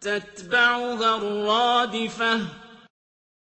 تَتْبَعُهَا الرَّادِفَةُ.